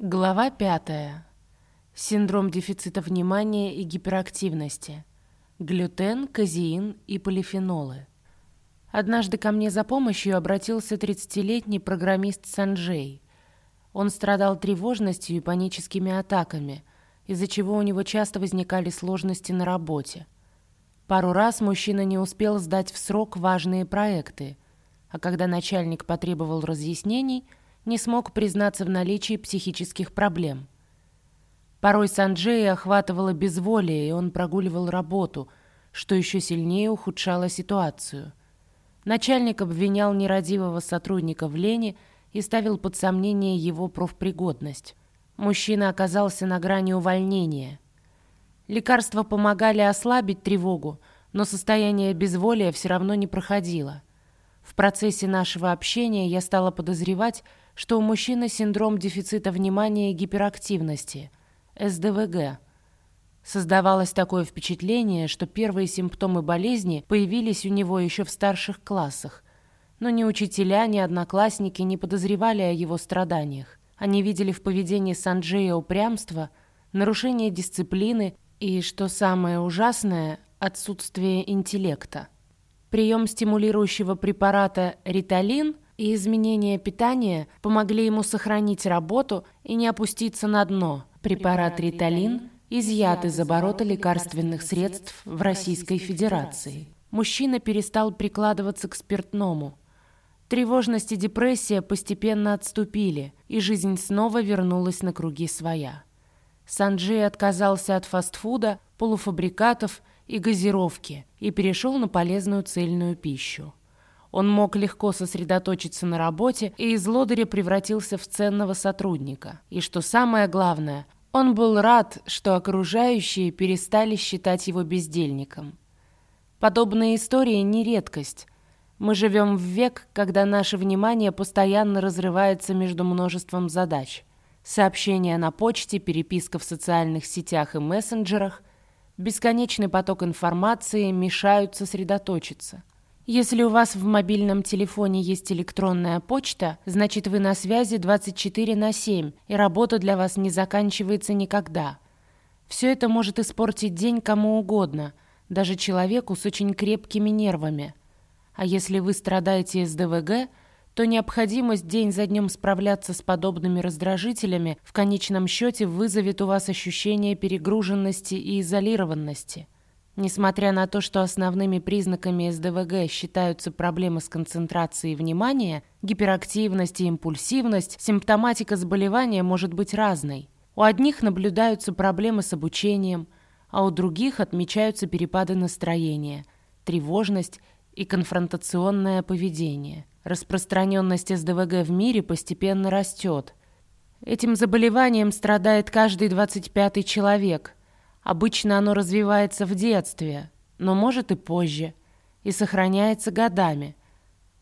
Глава пятая. Синдром дефицита внимания и гиперактивности. Глютен, казеин и полифенолы. Однажды ко мне за помощью обратился 30-летний программист Санджей. Он страдал тревожностью и паническими атаками, из-за чего у него часто возникали сложности на работе. Пару раз мужчина не успел сдать в срок важные проекты, а когда начальник потребовал разъяснений – не смог признаться в наличии психических проблем. Порой Санджея охватывало безволие, и он прогуливал работу, что еще сильнее ухудшало ситуацию. Начальник обвинял нерадивого сотрудника в лени и ставил под сомнение его профпригодность. Мужчина оказался на грани увольнения. Лекарства помогали ослабить тревогу, но состояние безволия все равно не проходило. В процессе нашего общения я стала подозревать, что у мужчины синдром дефицита внимания и гиперактивности, СДВГ. Создавалось такое впечатление, что первые симптомы болезни появились у него еще в старших классах. Но ни учителя, ни одноклассники не подозревали о его страданиях. Они видели в поведении Санджея упрямство, нарушение дисциплины и, что самое ужасное, отсутствие интеллекта. Прием стимулирующего препарата «Риталин» – и изменения питания помогли ему сохранить работу и не опуститься на дно. Препарат «Риталин» изъят из оборота лекарственных средств в Российской Федерации. Мужчина перестал прикладываться к спиртному. Тревожность и депрессия постепенно отступили, и жизнь снова вернулась на круги своя. Санджей отказался от фастфуда, полуфабрикатов и газировки и перешел на полезную цельную пищу. Он мог легко сосредоточиться на работе и из лодыря превратился в ценного сотрудника. И что самое главное, он был рад, что окружающие перестали считать его бездельником. Подобные истории не редкость. Мы живем в век, когда наше внимание постоянно разрывается между множеством задач. Сообщения на почте, переписка в социальных сетях и мессенджерах, бесконечный поток информации мешают сосредоточиться. Если у вас в мобильном телефоне есть электронная почта, значит вы на связи 24 на 7, и работа для вас не заканчивается никогда. Все это может испортить день кому угодно, даже человеку с очень крепкими нервами. А если вы страдаете СДВГ, то необходимость день за днем справляться с подобными раздражителями в конечном счете вызовет у вас ощущение перегруженности и изолированности – Несмотря на то, что основными признаками СДВГ считаются проблемы с концентрацией внимания, гиперактивность и импульсивность, симптоматика заболевания может быть разной. У одних наблюдаются проблемы с обучением, а у других отмечаются перепады настроения, тревожность и конфронтационное поведение. Распространенность СДВГ в мире постепенно растет. Этим заболеванием страдает каждый 25 человек – Обычно оно развивается в детстве, но может и позже, и сохраняется годами.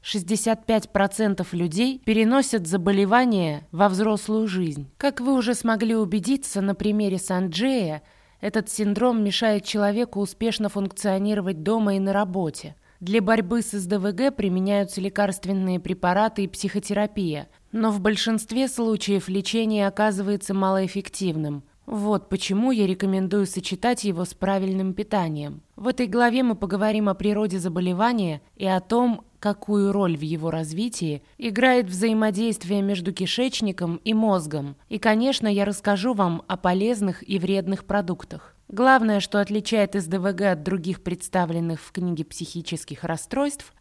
65% людей переносят заболевание во взрослую жизнь. Как вы уже смогли убедиться на примере Санджея, этот синдром мешает человеку успешно функционировать дома и на работе. Для борьбы с СДВГ применяются лекарственные препараты и психотерапия, но в большинстве случаев лечение оказывается малоэффективным. Вот почему я рекомендую сочетать его с правильным питанием. В этой главе мы поговорим о природе заболевания и о том, какую роль в его развитии играет взаимодействие между кишечником и мозгом. И, конечно, я расскажу вам о полезных и вредных продуктах. Главное, что отличает СДВГ от других представленных в книге психических расстройств,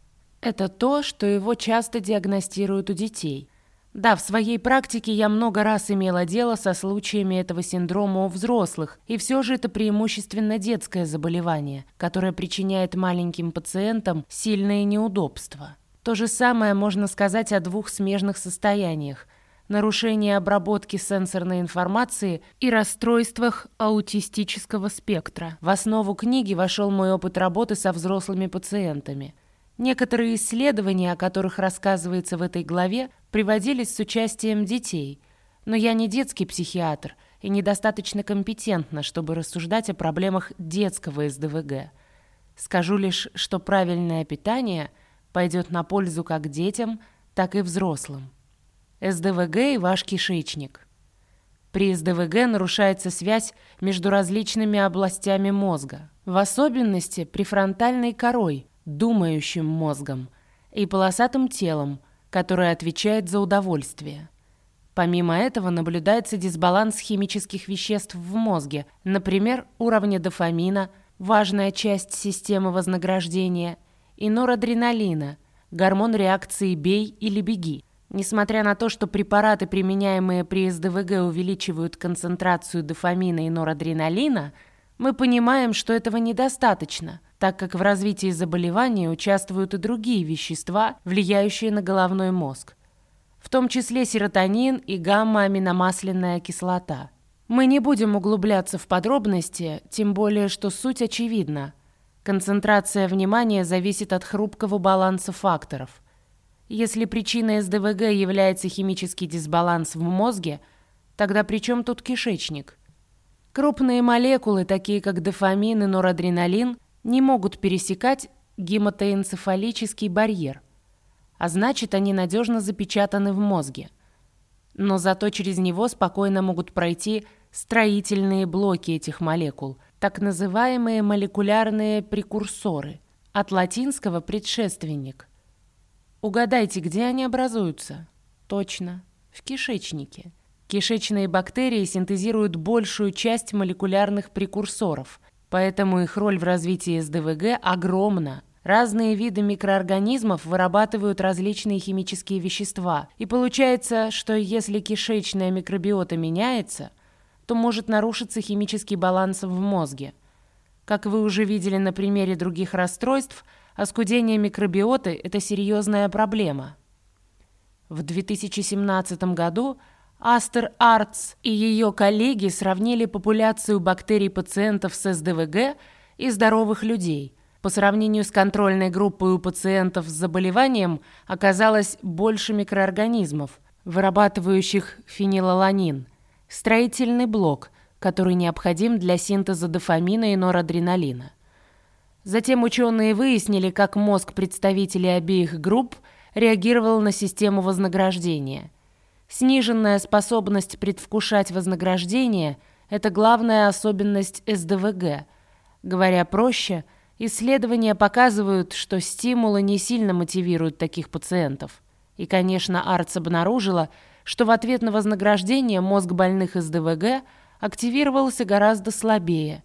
это то, что его часто диагностируют у детей – да, в своей практике я много раз имела дело со случаями этого синдрома у взрослых, и все же это преимущественно детское заболевание, которое причиняет маленьким пациентам сильные неудобства. То же самое можно сказать о двух смежных состояниях – нарушении обработки сенсорной информации и расстройствах аутистического спектра. В основу книги вошел мой опыт работы со взрослыми пациентами – Некоторые исследования, о которых рассказывается в этой главе, приводились с участием детей, но я не детский психиатр и недостаточно компетентна, чтобы рассуждать о проблемах детского СДВГ. Скажу лишь, что правильное питание пойдет на пользу как детям, так и взрослым. СДВГ и ваш кишечник. При СДВГ нарушается связь между различными областями мозга, в особенности префронтальной корой, думающим мозгом, и полосатым телом, которое отвечает за удовольствие. Помимо этого наблюдается дисбаланс химических веществ в мозге, например, уровня дофамина, важная часть системы вознаграждения, и норадреналина, гормон реакции «бей» или «беги». Несмотря на то, что препараты, применяемые при СДВГ, увеличивают концентрацию дофамина и норадреналина, мы понимаем, что этого недостаточно, так как в развитии заболевания участвуют и другие вещества, влияющие на головной мозг, в том числе серотонин и гамма-аминомасляная кислота. Мы не будем углубляться в подробности, тем более, что суть очевидна. Концентрация внимания зависит от хрупкого баланса факторов – если причиной СДВГ является химический дисбаланс в мозге, тогда при чем тут кишечник? Крупные молекулы, такие как дофамин и норадреналин, не могут пересекать гематоэнцефалический барьер, а значит, они надежно запечатаны в мозге. Но зато через него спокойно могут пройти строительные блоки этих молекул, так называемые молекулярные прекурсоры, от латинского «предшественник». Угадайте, где они образуются? Точно, в кишечнике. Кишечные бактерии синтезируют большую часть молекулярных прекурсоров, поэтому их роль в развитии СДВГ огромна. Разные виды микроорганизмов вырабатывают различные химические вещества, и получается, что если кишечная микробиота меняется, то может нарушиться химический баланс в мозге. Как вы уже видели на примере других расстройств – Оскудение микробиоты – это серьезная проблема. В 2017 году Астер Артс и ее коллеги сравнили популяцию бактерий пациентов с СДВГ и здоровых людей. По сравнению с контрольной группой у пациентов с заболеванием оказалось больше микроорганизмов, вырабатывающих фенилаланин, строительный блок, который необходим для синтеза дофамина и норадреналина. Затем ученые выяснили, как мозг представителей обеих групп реагировал на систему вознаграждения. Сниженная способность предвкушать вознаграждение – это главная особенность СДВГ. Говоря проще, исследования показывают, что стимулы не сильно мотивируют таких пациентов. И, конечно, Арц обнаружила, что в ответ на вознаграждение мозг больных СДВГ активировался гораздо слабее.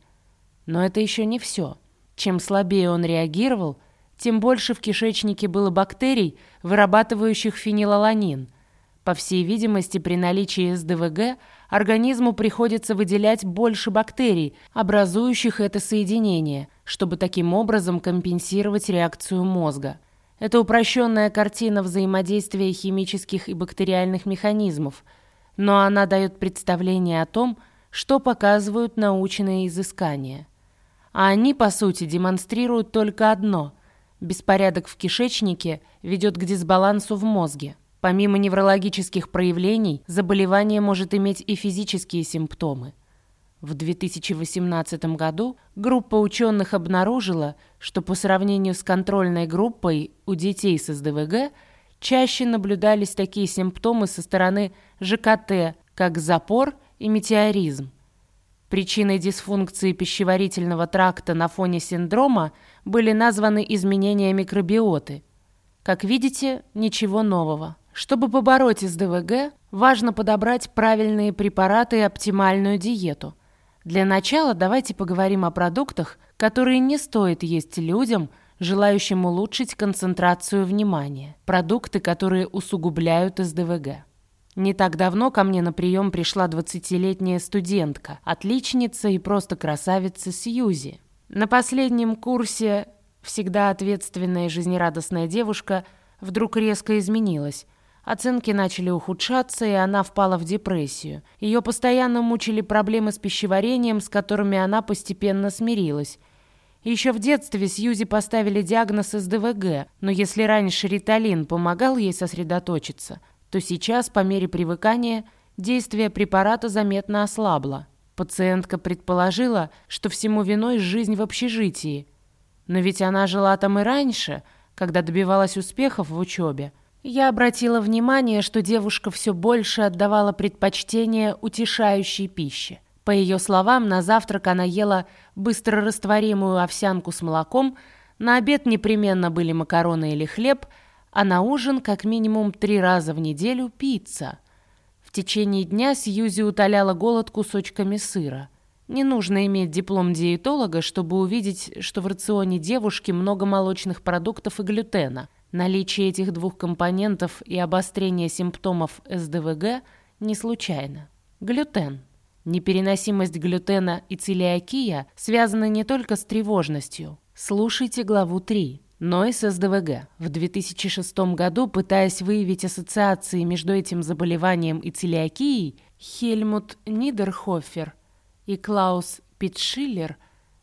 Но это еще не все. Чем слабее он реагировал, тем больше в кишечнике было бактерий, вырабатывающих фенилаланин. По всей видимости, при наличии СДВГ организму приходится выделять больше бактерий, образующих это соединение, чтобы таким образом компенсировать реакцию мозга. Это упрощенная картина взаимодействия химических и бактериальных механизмов, но она дает представление о том, что показывают научные изыскания. А они, по сути, демонстрируют только одно – беспорядок в кишечнике ведет к дисбалансу в мозге. Помимо неврологических проявлений, заболевание может иметь и физические симптомы. В 2018 году группа ученых обнаружила, что по сравнению с контрольной группой у детей с СДВГ чаще наблюдались такие симптомы со стороны ЖКТ, как запор и метеоризм. Причиной дисфункции пищеварительного тракта на фоне синдрома были названы изменения микробиоты. Как видите, ничего нового. Чтобы побороть СДВГ, важно подобрать правильные препараты и оптимальную диету. Для начала давайте поговорим о продуктах, которые не стоит есть людям, желающим улучшить концентрацию внимания. Продукты, которые усугубляют СДВГ. Не так давно ко мне на прием пришла 20-летняя студентка, отличница и просто красавица Сьюзи. На последнем курсе всегда ответственная и жизнерадостная девушка вдруг резко изменилась. Оценки начали ухудшаться, и она впала в депрессию. Ее постоянно мучили проблемы с пищеварением, с которыми она постепенно смирилась. Еще в детстве Сьюзи поставили диагноз СДВГ, но если раньше риталин помогал ей сосредоточиться – то сейчас, по мере привыкания, действие препарата заметно ослабло. Пациентка предположила, что всему виной жизнь в общежитии. Но ведь она жила там и раньше, когда добивалась успехов в учебе. Я обратила внимание, что девушка все больше отдавала предпочтение утешающей пище. По ее словам, на завтрак она ела быстрорастворимую овсянку с молоком, на обед непременно были макароны или хлеб, а на ужин как минимум три раза в неделю пицца. В течение дня Сьюзи утоляла голод кусочками сыра. Не нужно иметь диплом диетолога, чтобы увидеть, что в рационе девушки много молочных продуктов и глютена – Наличие этих двух компонентов и обострение симптомов СДВГ не случайно. Глютен. Непереносимость глютена и целиакия связаны не только с тревожностью. Слушайте главу 3 но и с СДВГ. В 2006 году, пытаясь выявить ассоциации между этим заболеванием и целиакией, Хельмут Нидерхофер и Клаус Питшиллер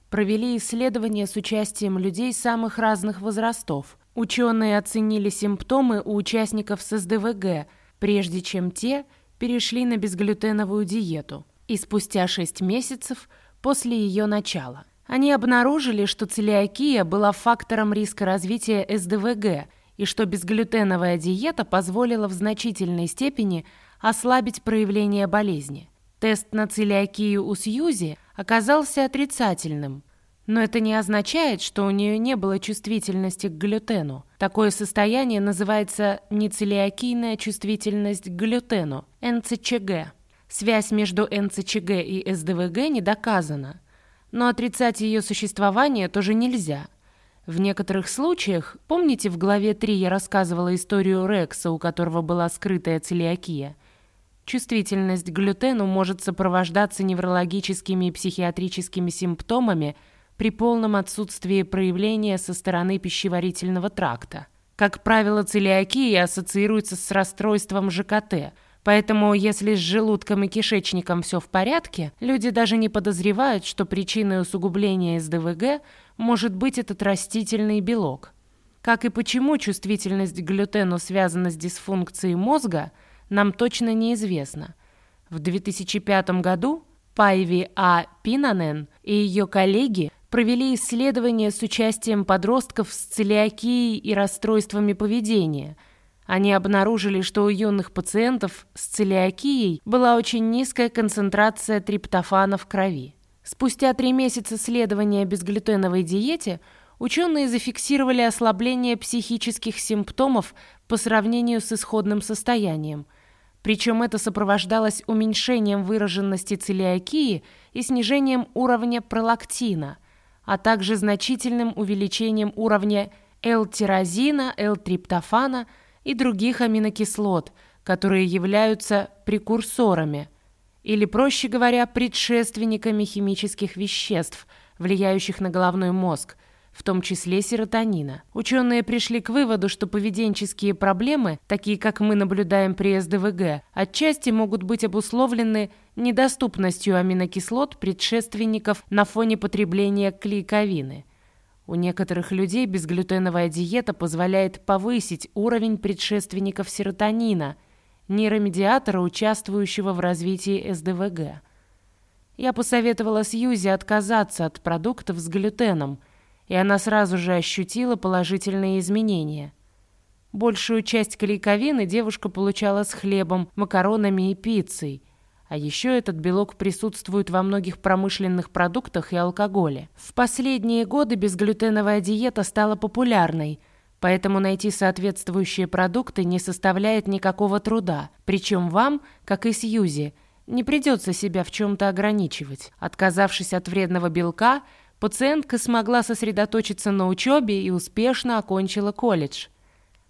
провели исследования с участием людей самых разных возрастов, Ученые оценили симптомы у участников с СДВГ, прежде чем те перешли на безглютеновую диету, и спустя 6 месяцев после ее начала. Они обнаружили, что целиакия была фактором риска развития СДВГ и что безглютеновая диета позволила в значительной степени ослабить проявление болезни. Тест на целиакию у Сьюзи оказался отрицательным, но это не означает, что у нее не было чувствительности к глютену. Такое состояние называется нецелиакийная чувствительность к глютену, НЦЧГ. Связь между НЦЧГ и СДВГ не доказана, но отрицать ее существование тоже нельзя. В некоторых случаях, помните, в главе 3 я рассказывала историю Рекса, у которого была скрытая целиакия, чувствительность к глютену может сопровождаться неврологическими и психиатрическими симптомами – при полном отсутствии проявления со стороны пищеварительного тракта. Как правило, целиакия ассоциируется с расстройством ЖКТ, поэтому если с желудком и кишечником все в порядке, люди даже не подозревают, что причиной усугубления СДВГ может быть этот растительный белок. Как и почему чувствительность к глютену связана с дисфункцией мозга, нам точно неизвестно. В 2005 году Пайви А. Пинанен и ее коллеги провели исследования с участием подростков с целиакией и расстройствами поведения. Они обнаружили, что у юных пациентов с целиакией была очень низкая концентрация триптофана в крови. Спустя три месяца следования безглютеновой диете ученые зафиксировали ослабление психических симптомов по сравнению с исходным состоянием. Причем это сопровождалось уменьшением выраженности целиакии и снижением уровня пролактина – а также значительным увеличением уровня L-тирозина, L-триптофана и других аминокислот, которые являются прекурсорами, или, проще говоря, предшественниками химических веществ, влияющих на головной мозг – в том числе серотонина. Ученые пришли к выводу, что поведенческие проблемы, такие как мы наблюдаем при СДВГ, отчасти могут быть обусловлены недоступностью аминокислот предшественников на фоне потребления клейковины. У некоторых людей безглютеновая диета позволяет повысить уровень предшественников серотонина, нейромедиатора, участвующего в развитии СДВГ. Я посоветовала Сьюзи отказаться от продуктов с глютеном – и она сразу же ощутила положительные изменения. Большую часть клейковины девушка получала с хлебом, макаронами и пиццей. А еще этот белок присутствует во многих промышленных продуктах и алкоголе. В последние годы безглютеновая диета стала популярной, поэтому найти соответствующие продукты не составляет никакого труда. Причем вам, как и Сьюзи, не придется себя в чем-то ограничивать. Отказавшись от вредного белка – Пациентка смогла сосредоточиться на учебе и успешно окончила колледж.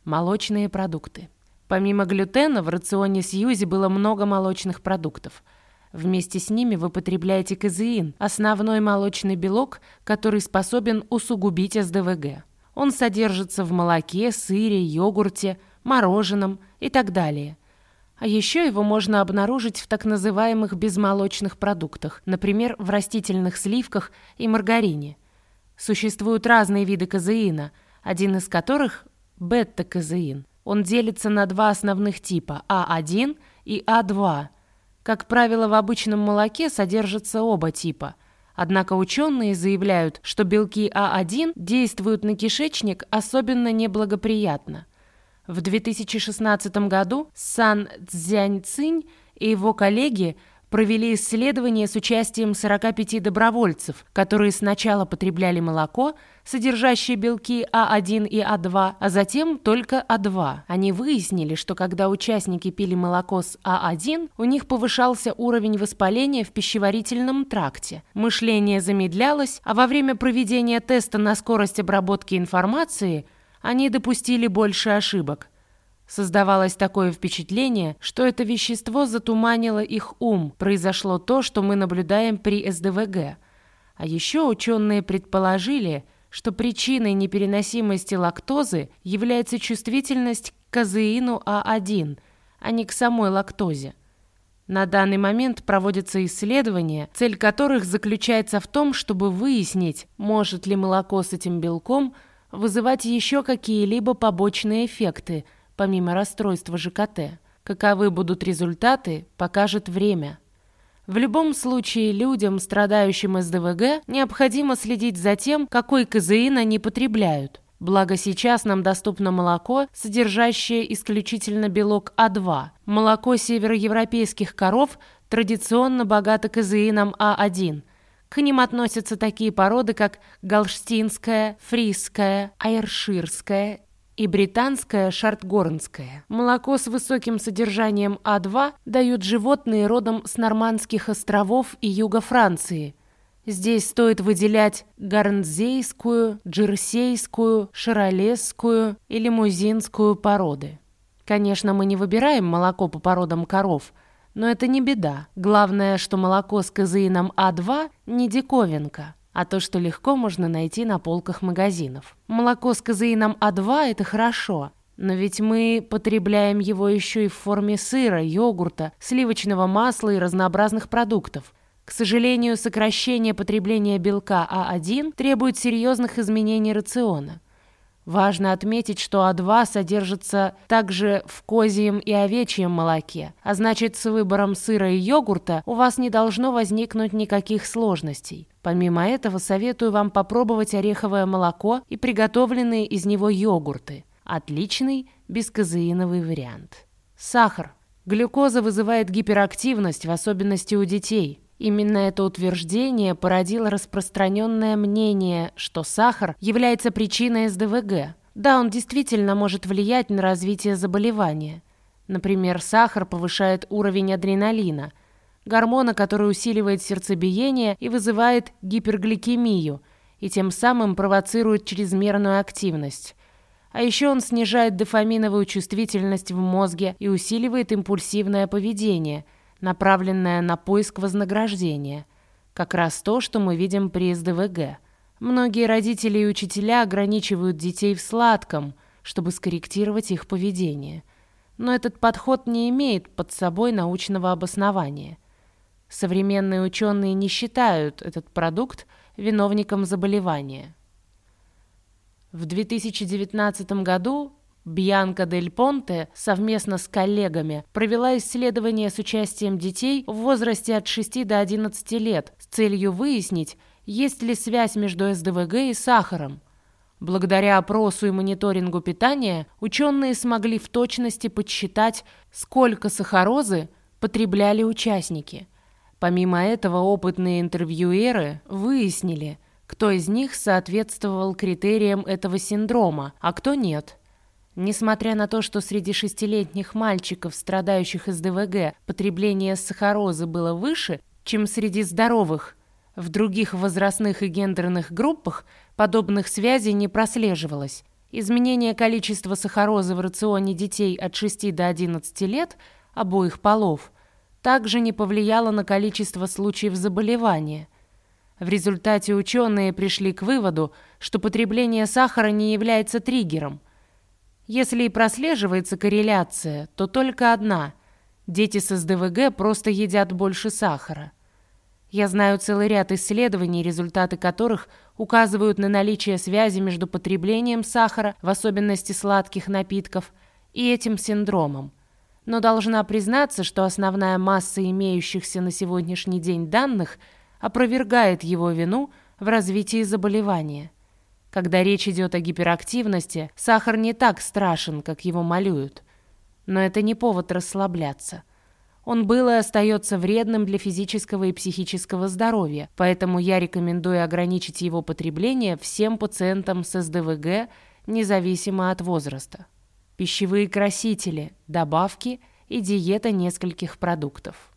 Молочные продукты. Помимо глютена в рационе Сьюзи было много молочных продуктов. Вместе с ними вы потребляете казеин, основной молочный белок, который способен усугубить СДВГ. Он содержится в молоке, сыре, йогурте, мороженом и так далее – а еще его можно обнаружить в так называемых безмолочных продуктах, например, в растительных сливках и маргарине. Существуют разные виды казеина, один из которых – бета-казеин. Он делится на два основных типа – А1 и А2. Как правило, в обычном молоке содержатся оба типа – Однако ученые заявляют, что белки А1 действуют на кишечник особенно неблагоприятно – В 2016 году Сан Цзяньцинь и его коллеги провели исследование с участием 45 добровольцев, которые сначала потребляли молоко, содержащее белки А1 и А2, а затем только А2. Они выяснили, что когда участники пили молоко с А1, у них повышался уровень воспаления в пищеварительном тракте. Мышление замедлялось, а во время проведения теста на скорость обработки информации они допустили больше ошибок – Создавалось такое впечатление, что это вещество затуманило их ум. Произошло то, что мы наблюдаем при СДВГ. А еще ученые предположили, что причиной непереносимости лактозы является чувствительность к казеину А1, а не к самой лактозе. На данный момент проводятся исследования, цель которых заключается в том, чтобы выяснить, может ли молоко с этим белком вызывать еще какие-либо побочные эффекты – помимо расстройства ЖКТ. Каковы будут результаты, покажет время. В любом случае, людям, страдающим СДВГ, необходимо следить за тем, какой казеин они потребляют. Благо сейчас нам доступно молоко, содержащее исключительно белок А2. Молоко североевропейских коров традиционно богато казеином А1. К ним относятся такие породы, как галштинская, фрисская, айрширская и британское шартгорнское. Молоко с высоким содержанием А2 дают животные родом с Нормандских островов и юга Франции. Здесь стоит выделять гарнзейскую, джерсейскую, шаролесскую и лимузинскую породы. Конечно, мы не выбираем молоко по породам коров, но это не беда. Главное, что молоко с казеином А2 не диковинка а то, что легко можно найти на полках магазинов. Молоко с казеином А2 – это хорошо, но ведь мы потребляем его еще и в форме сыра, йогурта, сливочного масла и разнообразных продуктов. К сожалению, сокращение потребления белка А1 требует серьезных изменений рациона. Важно отметить, что А2 содержится также в козьем и овечьем молоке, а значит, с выбором сыра и йогурта у вас не должно возникнуть никаких сложностей. Помимо этого, советую вам попробовать ореховое молоко и приготовленные из него йогурты. Отличный бесказеиновый вариант. Сахар. Глюкоза вызывает гиперактивность, в особенности у детей. Именно это утверждение породило распространенное мнение, что сахар является причиной СДВГ. Да, он действительно может влиять на развитие заболевания. Например, сахар повышает уровень адреналина, гормона, который усиливает сердцебиение и вызывает гипергликемию, и тем самым провоцирует чрезмерную активность. А еще он снижает дофаминовую чувствительность в мозге и усиливает импульсивное поведение – направленная на поиск вознаграждения. Как раз то, что мы видим при СДВГ. Многие родители и учителя ограничивают детей в сладком, чтобы скорректировать их поведение. Но этот подход не имеет под собой научного обоснования. Современные ученые не считают этот продукт виновником заболевания. В 2019 году Бьянка Дель Понте совместно с коллегами провела исследование с участием детей в возрасте от 6 до 11 лет с целью выяснить, есть ли связь между СДВГ и сахаром. Благодаря опросу и мониторингу питания ученые смогли в точности подсчитать, сколько сахарозы потребляли участники. Помимо этого опытные интервьюеры выяснили, кто из них соответствовал критериям этого синдрома, а кто нет – Несмотря на то, что среди шестилетних мальчиков, страдающих СДВГ, потребление сахарозы было выше, чем среди здоровых, в других возрастных и гендерных группах подобных связей не прослеживалось. Изменение количества сахарозы в рационе детей от 6 до 11 лет обоих полов также не повлияло на количество случаев заболевания. В результате ученые пришли к выводу, что потребление сахара не является триггером – если и прослеживается корреляция, то только одна. Дети с СДВГ просто едят больше сахара. Я знаю целый ряд исследований, результаты которых указывают на наличие связи между потреблением сахара, в особенности сладких напитков, и этим синдромом. Но должна признаться, что основная масса имеющихся на сегодняшний день данных опровергает его вину в развитии заболевания. Когда речь идет о гиперактивности, сахар не так страшен, как его малюют. Но это не повод расслабляться. Он был и остается вредным для физического и психического здоровья, поэтому я рекомендую ограничить его потребление всем пациентам с СДВГ, независимо от возраста. Пищевые красители, добавки и диета нескольких продуктов.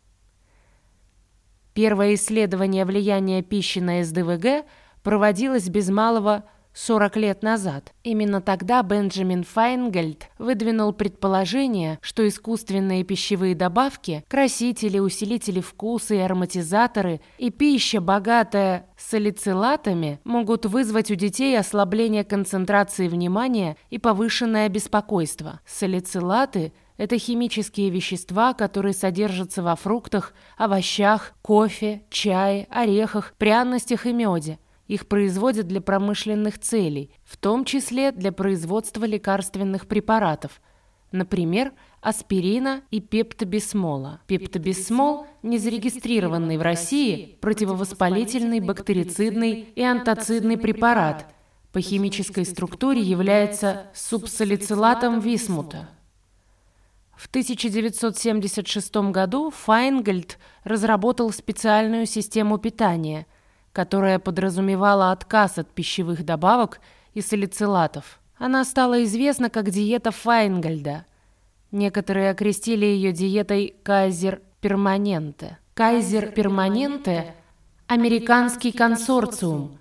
Первое исследование влияния пищи на СДВГ проводилось без малого 40 лет назад. Именно тогда Бенджамин Файнгельд выдвинул предположение, что искусственные пищевые добавки, красители, усилители вкуса и ароматизаторы и пища, богатая салицилатами, могут вызвать у детей ослабление концентрации внимания и повышенное беспокойство. Салицилаты – это химические вещества, которые содержатся во фруктах, овощах, кофе, чае, орехах, пряностях и меде. Их производят для промышленных целей, в том числе для производства лекарственных препаратов, например, аспирина и пептобисмола. Пептобисмол – незарегистрированный в России противовоспалительный бактерицидный и антоцидный препарат, по химической структуре является субсалицилатом висмута. В 1976 году Файнгольд разработал специальную систему питания – которая подразумевала отказ от пищевых добавок и салицилатов. Она стала известна как диета Файнгольда. Некоторые окрестили ее диетой «Кайзер Перманенте». «Кайзер Перманенте» – американский консорциум,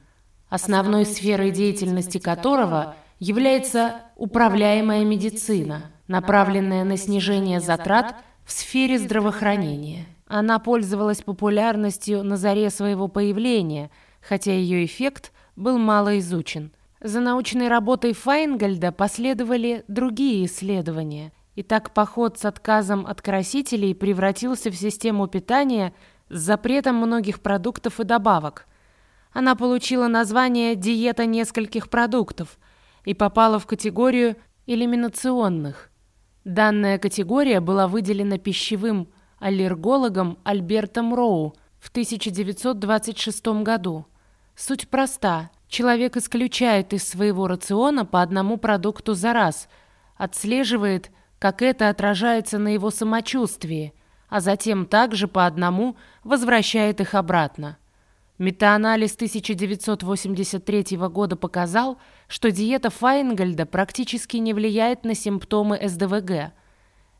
основной сферой деятельности которого является управляемая медицина, направленная на снижение затрат в сфере здравоохранения. Она пользовалась популярностью на заре своего появления, хотя ее эффект был мало изучен. За научной работой Файнгольда последовали другие исследования. И так поход с отказом от красителей превратился в систему питания с запретом многих продуктов и добавок. Она получила название «диета нескольких продуктов» и попала в категорию элиминационных. Данная категория была выделена пищевым аллергологом Альбертом Роу в 1926 году. Суть проста. Человек исключает из своего рациона по одному продукту за раз, отслеживает, как это отражается на его самочувствии, а затем также по одному возвращает их обратно. Метаанализ 1983 года показал, что диета Файнгольда практически не влияет на симптомы СДВГ –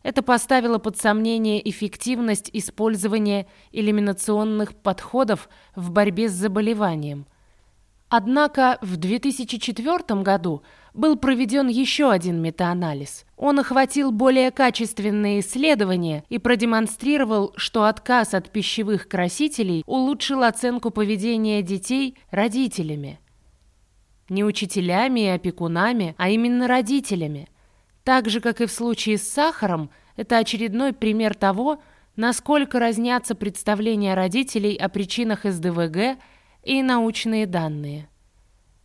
это поставило под сомнение эффективность использования элиминационных подходов в борьбе с заболеванием. Однако в 2004 году был проведен еще один метаанализ. Он охватил более качественные исследования и продемонстрировал, что отказ от пищевых красителей улучшил оценку поведения детей родителями. Не учителями и опекунами, а именно родителями – так же, как и в случае с сахаром, это очередной пример того, насколько разнятся представления родителей о причинах СДВГ и научные данные.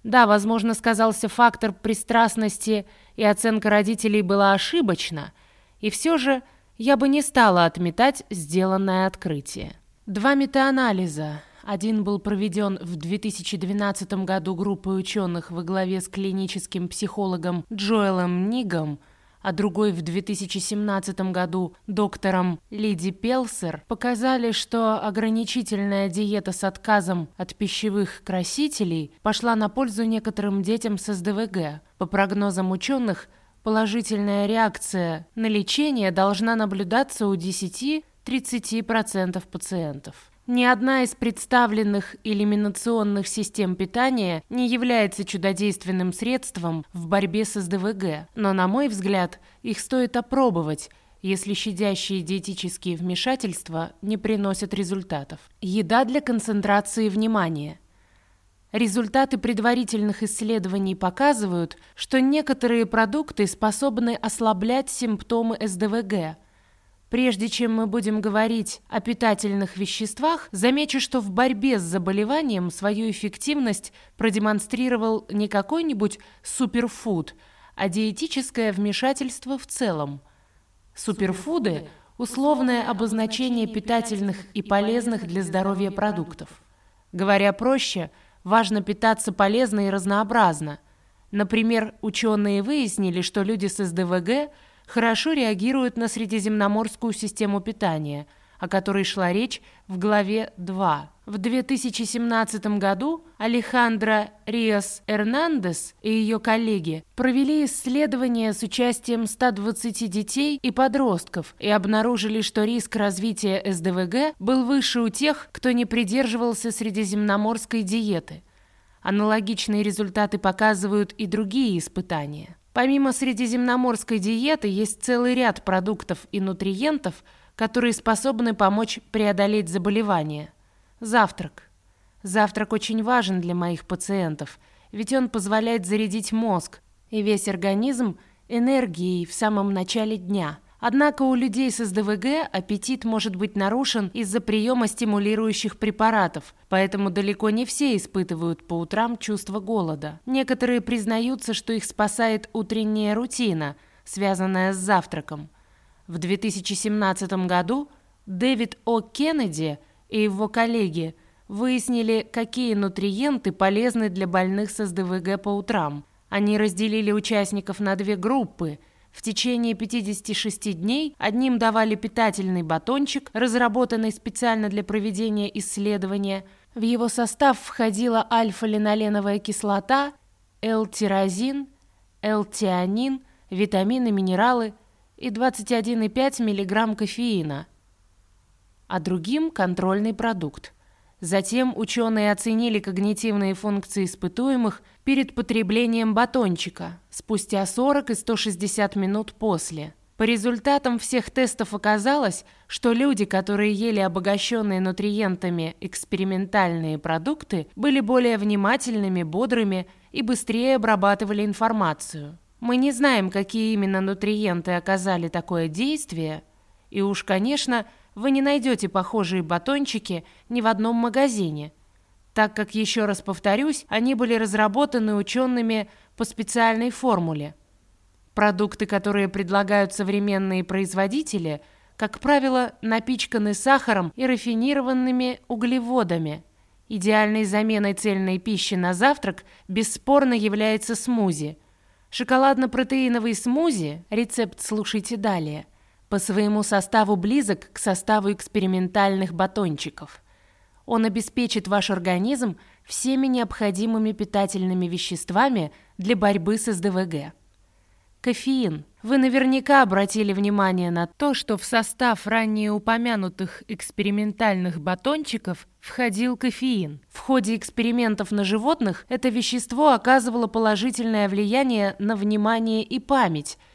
Да, возможно, сказался фактор пристрастности, и оценка родителей была ошибочна, и все же я бы не стала отметать сделанное открытие. Два метаанализа. Один был проведен в 2012 году группой ученых во главе с клиническим психологом Джоэлом Нигом – а другой в 2017 году доктором Лиди Пелсер, показали, что ограничительная диета с отказом от пищевых красителей пошла на пользу некоторым детям с СДВГ. По прогнозам ученых, положительная реакция на лечение должна наблюдаться у 10-30% пациентов. Ни одна из представленных элиминационных систем питания не является чудодейственным средством в борьбе с СДВГ, но, на мой взгляд, их стоит опробовать, если щадящие диетические вмешательства не приносят результатов. Еда для концентрации внимания. Результаты предварительных исследований показывают, что некоторые продукты способны ослаблять симптомы СДВГ – Прежде чем мы будем говорить о питательных веществах, замечу, что в борьбе с заболеванием свою эффективность продемонстрировал не какой-нибудь суперфуд, а диетическое вмешательство в целом. Суперфуды – условное обозначение питательных и полезных для здоровья продуктов. Говоря проще, важно питаться полезно и разнообразно. Например, ученые выяснили, что люди с СДВГ хорошо реагируют на средиземноморскую систему питания, о которой шла речь в главе 2. В 2017 году Алехандро Риос Эрнандес и ее коллеги провели исследование с участием 120 детей и подростков и обнаружили, что риск развития СДВГ был выше у тех, кто не придерживался средиземноморской диеты. Аналогичные результаты показывают и другие испытания. Помимо средиземноморской диеты есть целый ряд продуктов и нутриентов, которые способны помочь преодолеть заболевания. Завтрак. Завтрак очень важен для моих пациентов, ведь он позволяет зарядить мозг и весь организм энергией в самом начале дня. Однако у людей с СДВГ аппетит может быть нарушен из-за приема стимулирующих препаратов, поэтому далеко не все испытывают по утрам чувство голода. Некоторые признаются, что их спасает утренняя рутина, связанная с завтраком. В 2017 году Дэвид О. Кеннеди – и его коллеги выяснили, какие нутриенты полезны для больных с СДВГ по утрам. Они разделили участников на две группы. В течение 56 дней одним давали питательный батончик, разработанный специально для проведения исследования. В его состав входила альфа-линоленовая кислота, L-тирозин, L-тианин, витамины, минералы и 21,5 мг кофеина – а другим – контрольный продукт. Затем ученые оценили когнитивные функции испытуемых перед потреблением батончика спустя 40 и 160 минут после. По результатам всех тестов оказалось, что люди, которые ели обогащенные нутриентами экспериментальные продукты, были более внимательными, бодрыми и быстрее обрабатывали информацию. Мы не знаем, какие именно нутриенты оказали такое действие, и уж, конечно, вы не найдете похожие батончики ни в одном магазине, так как, еще раз повторюсь, они были разработаны учеными по специальной формуле. Продукты, которые предлагают современные производители, как правило, напичканы сахаром и рафинированными углеводами. Идеальной заменой цельной пищи на завтрак бесспорно является смузи. Шоколадно-протеиновый смузи, рецепт слушайте далее – по своему составу близок к составу экспериментальных батончиков. Он обеспечит ваш организм всеми необходимыми питательными веществами для борьбы с СДВГ. Кофеин. Вы наверняка обратили внимание на то, что в состав ранее упомянутых экспериментальных батончиков входил кофеин. В ходе экспериментов на животных это вещество оказывало положительное влияние на внимание и память –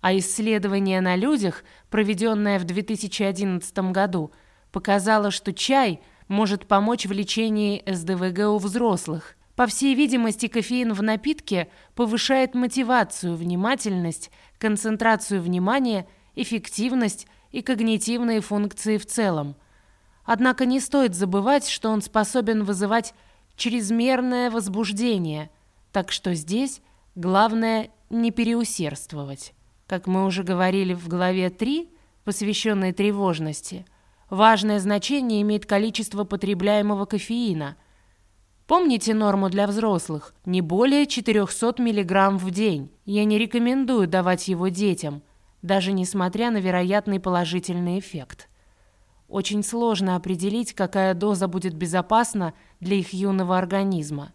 а исследование на людях, проведенное в 2011 году, показало, что чай может помочь в лечении СДВГ у взрослых. По всей видимости, кофеин в напитке повышает мотивацию, внимательность, концентрацию внимания, эффективность и когнитивные функции в целом. Однако не стоит забывать, что он способен вызывать чрезмерное возбуждение, так что здесь главное не переусердствовать. Как мы уже говорили в главе 3, посвященной тревожности, важное значение имеет количество потребляемого кофеина. Помните норму для взрослых? Не более 400 мг в день. Я не рекомендую давать его детям, даже несмотря на вероятный положительный эффект. Очень сложно определить, какая доза будет безопасна для их юного организма.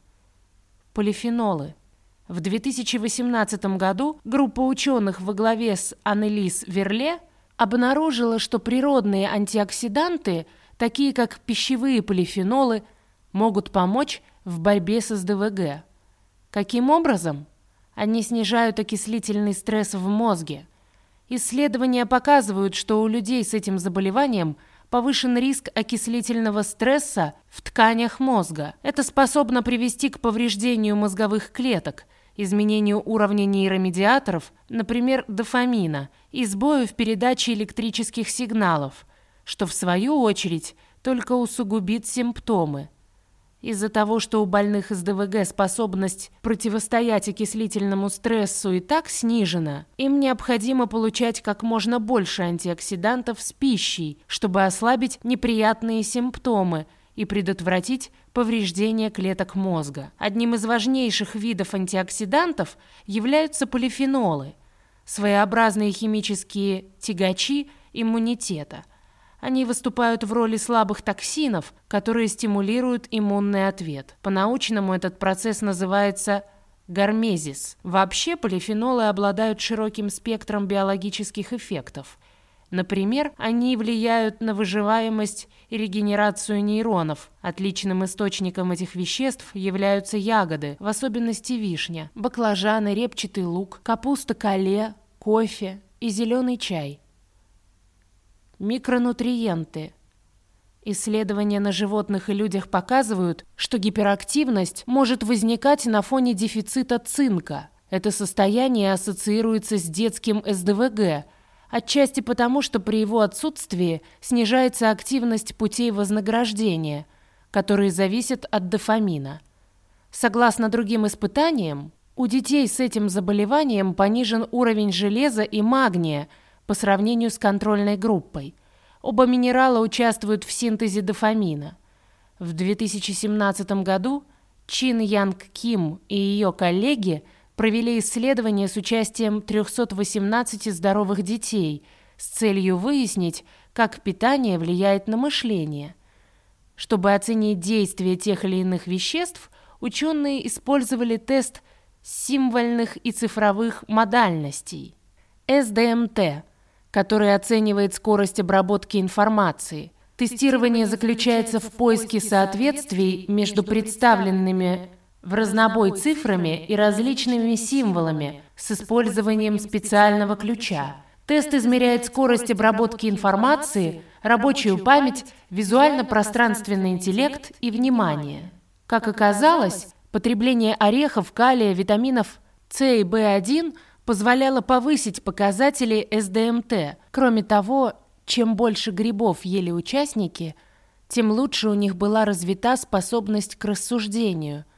Полифенолы – в 2018 году группа ученых во главе с Аннелис Верле обнаружила, что природные антиоксиданты, такие как пищевые полифенолы, могут помочь в борьбе с СДВГ. Каким образом? Они снижают окислительный стресс в мозге. Исследования показывают, что у людей с этим заболеванием повышен риск окислительного стресса в тканях мозга. Это способно привести к повреждению мозговых клеток – изменению уровня нейромедиаторов, например, дофамина, и сбою в передаче электрических сигналов, что в свою очередь только усугубит симптомы. Из-за того, что у больных с ДВГ способность противостоять окислительному стрессу и так снижена, им необходимо получать как можно больше антиоксидантов с пищей, чтобы ослабить неприятные симптомы и предотвратить повреждение клеток мозга. Одним из важнейших видов антиоксидантов являются полифенолы, своеобразные химические тягачи иммунитета. Они выступают в роли слабых токсинов, которые стимулируют иммунный ответ. По-научному этот процесс называется гармезис. Вообще полифенолы обладают широким спектром биологических эффектов – Например, они влияют на выживаемость и регенерацию нейронов. Отличным источником этих веществ являются ягоды, в особенности вишня, баклажаны, репчатый лук, капуста кале, кофе и зеленый чай. Микронутриенты. Исследования на животных и людях показывают, что гиперактивность может возникать на фоне дефицита цинка. Это состояние ассоциируется с детским СДВГ – Отчасти потому, что при его отсутствии снижается активность путей вознаграждения, которые зависят от дофамина. Согласно другим испытаниям, у детей с этим заболеванием понижен уровень железа и магния по сравнению с контрольной группой. Оба минерала участвуют в синтезе дофамина. В 2017 году Чин Янг Ким и ее коллеги – провели исследование с участием 318 здоровых детей с целью выяснить, как питание влияет на мышление. Чтобы оценить действие тех или иных веществ, ученые использовали тест символьных и цифровых модальностей – СДМТ, который оценивает скорость обработки информации. Тестирование заключается в поиске соответствий между представленными в разнобой цифрами и различными символами с использованием специального ключа. Тест измеряет скорость обработки информации, рабочую память, визуально-пространственный интеллект и внимание. Как оказалось, потребление орехов, калия, витаминов С и В1 позволяло повысить показатели СДМТ. Кроме того, чем больше грибов ели участники, тем лучше у них была развита способность к рассуждению –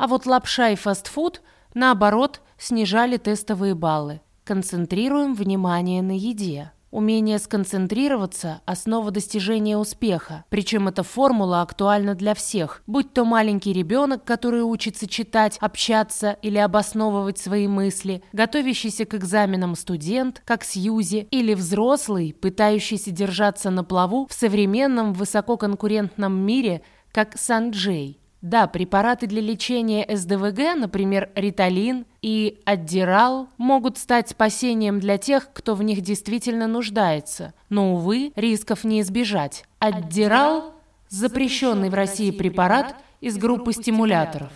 а вот лапша и фастфуд, наоборот, снижали тестовые баллы. Концентрируем внимание на еде. Умение сконцентрироваться – основа достижения успеха. Причем эта формула актуальна для всех. Будь то маленький ребенок, который учится читать, общаться или обосновывать свои мысли, готовящийся к экзаменам студент, как Сьюзи, или взрослый, пытающийся держаться на плаву в современном высококонкурентном мире, как Санджей. Да, препараты для лечения СДВГ, например, риталин и аддирал, могут стать спасением для тех, кто в них действительно нуждается. Но, увы, рисков не избежать. Аддирал – запрещенный в России препарат из группы стимуляторов.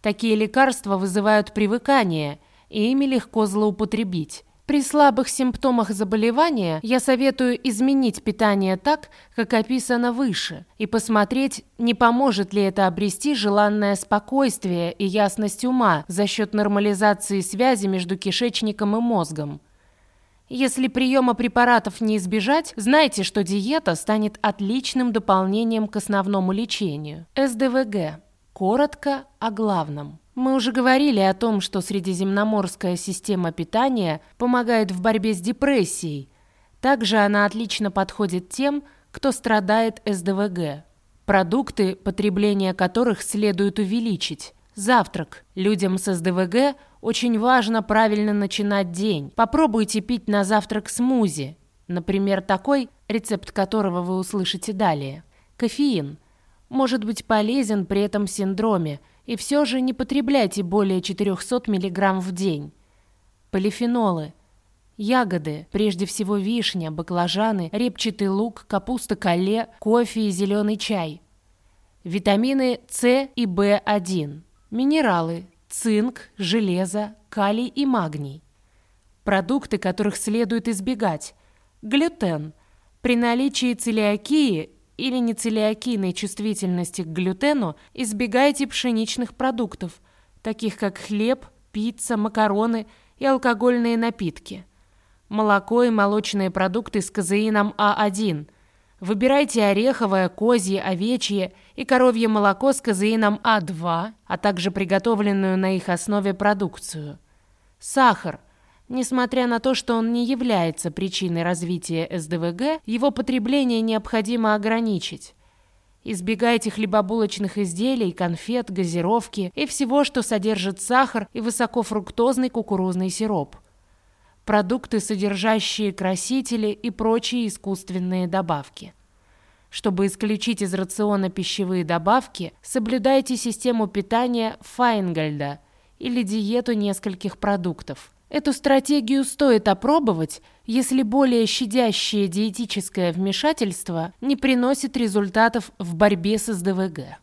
Такие лекарства вызывают привыкание, и ими легко злоупотребить. При слабых симптомах заболевания я советую изменить питание так, как описано выше, и посмотреть, не поможет ли это обрести желанное спокойствие и ясность ума за счет нормализации связи между кишечником и мозгом. Если приема препаратов не избежать, знайте, что диета станет отличным дополнением к основному лечению. СДВГ. Коротко о главном. Мы уже говорили о том, что средиземноморская система питания помогает в борьбе с депрессией. Также она отлично подходит тем, кто страдает СДВГ. Продукты, потребление которых следует увеличить. Завтрак. Людям с СДВГ очень важно правильно начинать день. Попробуйте пить на завтрак смузи. Например, такой, рецепт которого вы услышите далее. Кофеин. Может быть полезен при этом синдроме – и все же не потребляйте более 400 мг в день. Полифенолы. Ягоды, прежде всего вишня, баклажаны, репчатый лук, капуста кале, кофе и зеленый чай. Витамины С и В1. Минералы – цинк, железо, калий и магний. Продукты, которых следует избегать. Глютен. При наличии целиакии или нецелиакийной чувствительности к глютену, избегайте пшеничных продуктов, таких как хлеб, пицца, макароны и алкогольные напитки. Молоко и молочные продукты с казеином А1. Выбирайте ореховое, козье, овечье и коровье молоко с казеином А2, а также приготовленную на их основе продукцию. Сахар – Несмотря на то, что он не является причиной развития СДВГ, его потребление необходимо ограничить. Избегайте хлебобулочных изделий, конфет, газировки и всего, что содержит сахар и высокофруктозный кукурузный сироп. Продукты, содержащие красители и прочие искусственные добавки. Чтобы исключить из рациона пищевые добавки, соблюдайте систему питания Файнгольда или диету нескольких продуктов. Эту стратегию стоит опробовать, если более щадящее диетическое вмешательство не приносит результатов в борьбе с СДВГ.